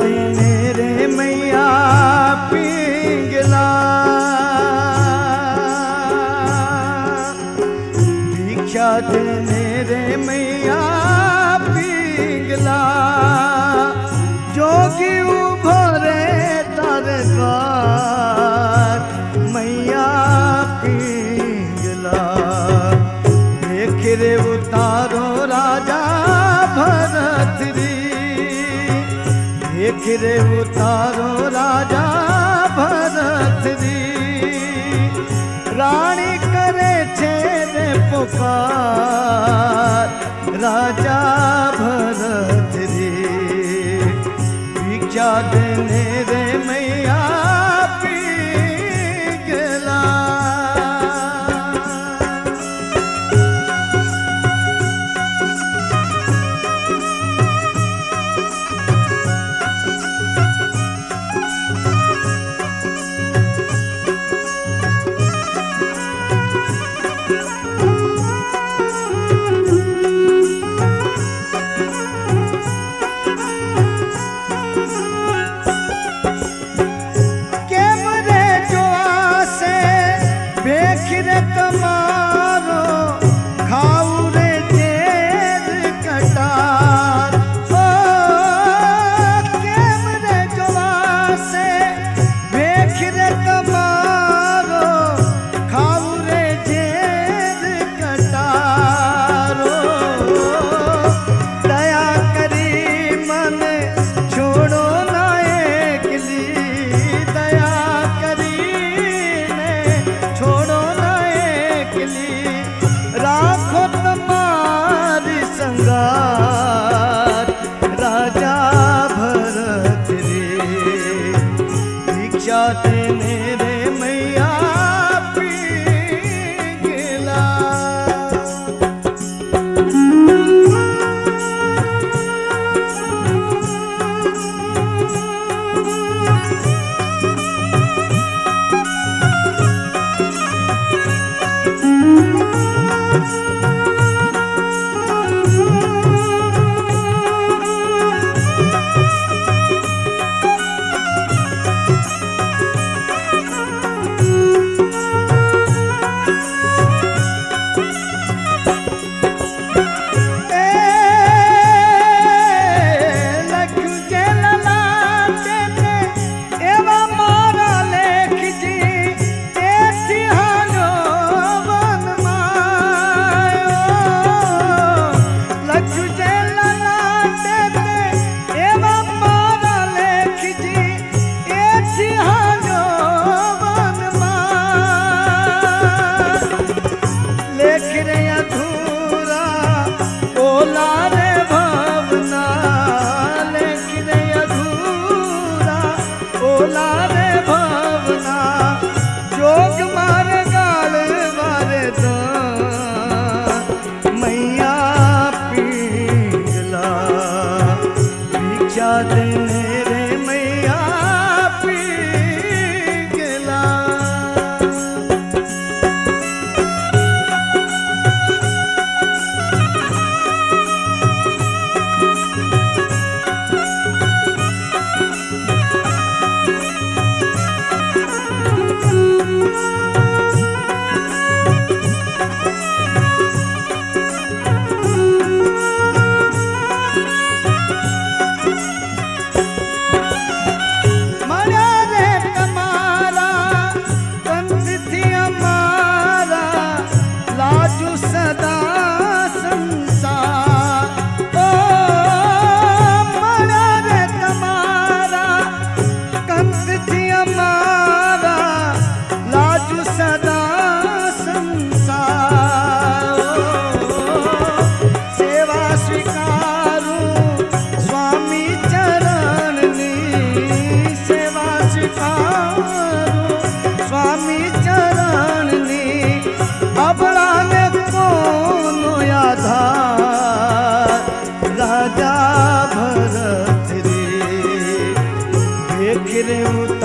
देने रे मैया पिंगला भिक्षा देने रे मैया पिंगला जोगी उभरे तारे का રે ઉતારો રાજા ભરતજી રાણી કરે છે રે પુકાર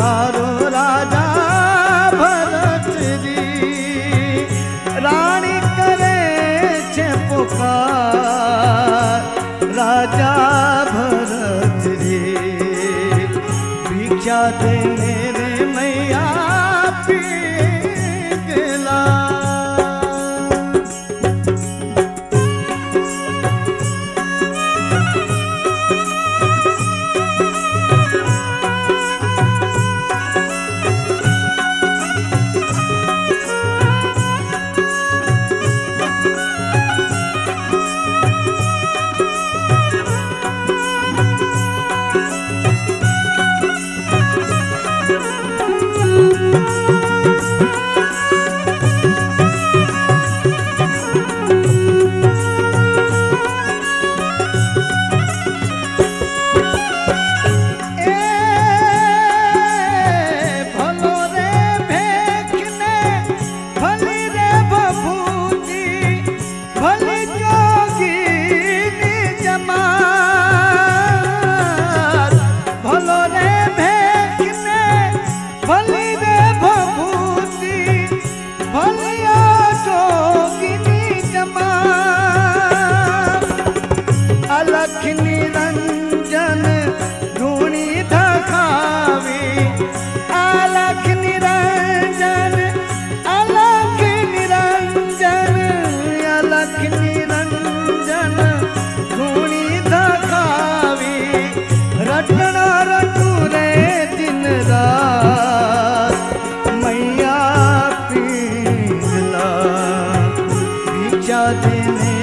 તારો રાજા ભરતજી. રાણી કરે છે પોકાર. રાજા ભરતજી. ભિક્ષા દેને રે મૈયા ભિક્ષા